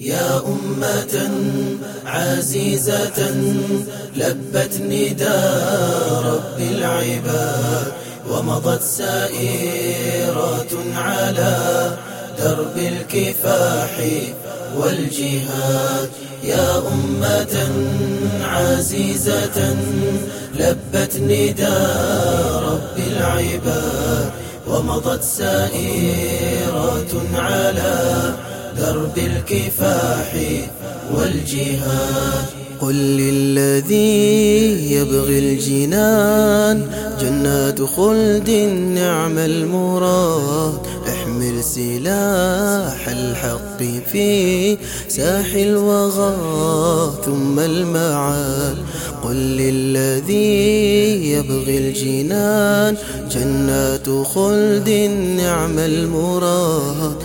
يا أمة عزيزة لبت نداء رب العباد ومضت سائرات على درب الكفاح والجهاد. يا أمة عزيزة لبت نداء رب العباد ومضت سائرات على درب الكفاح والجهاد. قل للذي يبغي الجنان جنات خلد نعم المراد. احمل سلاح الحق في ساح الوغى ثم المعال قل للذي يبغي الجنان جنات خلد نعم المراد.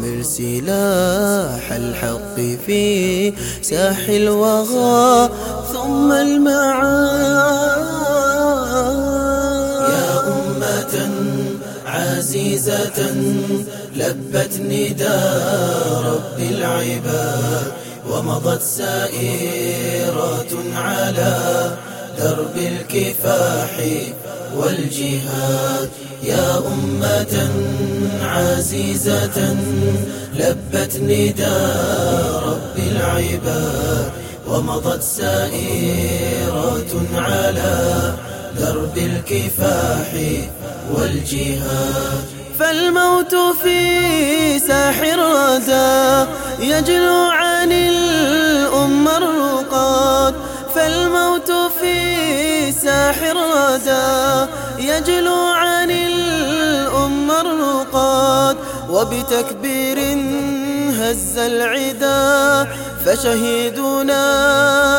نحمل سلاح الحق في ساح الوغى ثم المعاد. يا أمة عزيزة لبت نداء رب العباد ومضت سائرات على درب الكفاح. والجهاد يا أمة عزيزة لبت نداء رب العباد ومضت سائرات على درب الكفاح والجهاد. فالموت في ساح الردى يجلو الردى يجلو عن الأمة الرقاد وبتكبير هز العدا فشهيدنا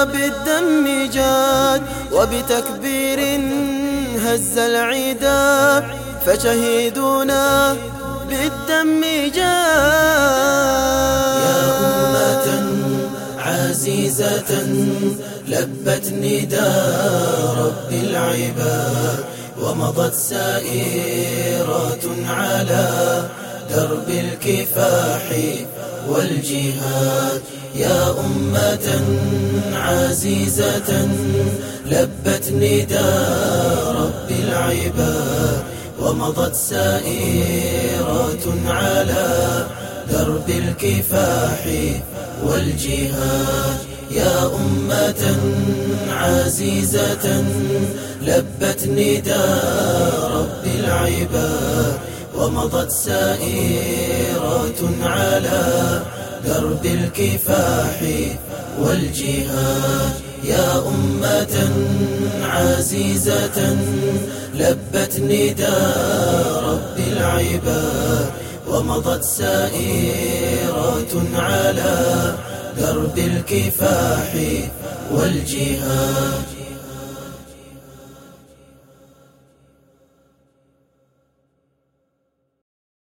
بالدم جاد وبتكبير هز العدا فشهيدنا بالدم جاد. عزيزة لبت نداء رب العباد ومضت سائرات على درب الكفاح والجهاد. يا أمة عزيزة لبت نداء رب العباد ومضت سائرات على درب الكفاح والجهاد يا أمة عزيزة لبت نداء رب العباد ومضت سائرات على درب الكفاح والجهاد. يا أمة عزيزة لبت نداء رب العباد ومضت سائرات على درب الكفاح والجهاد.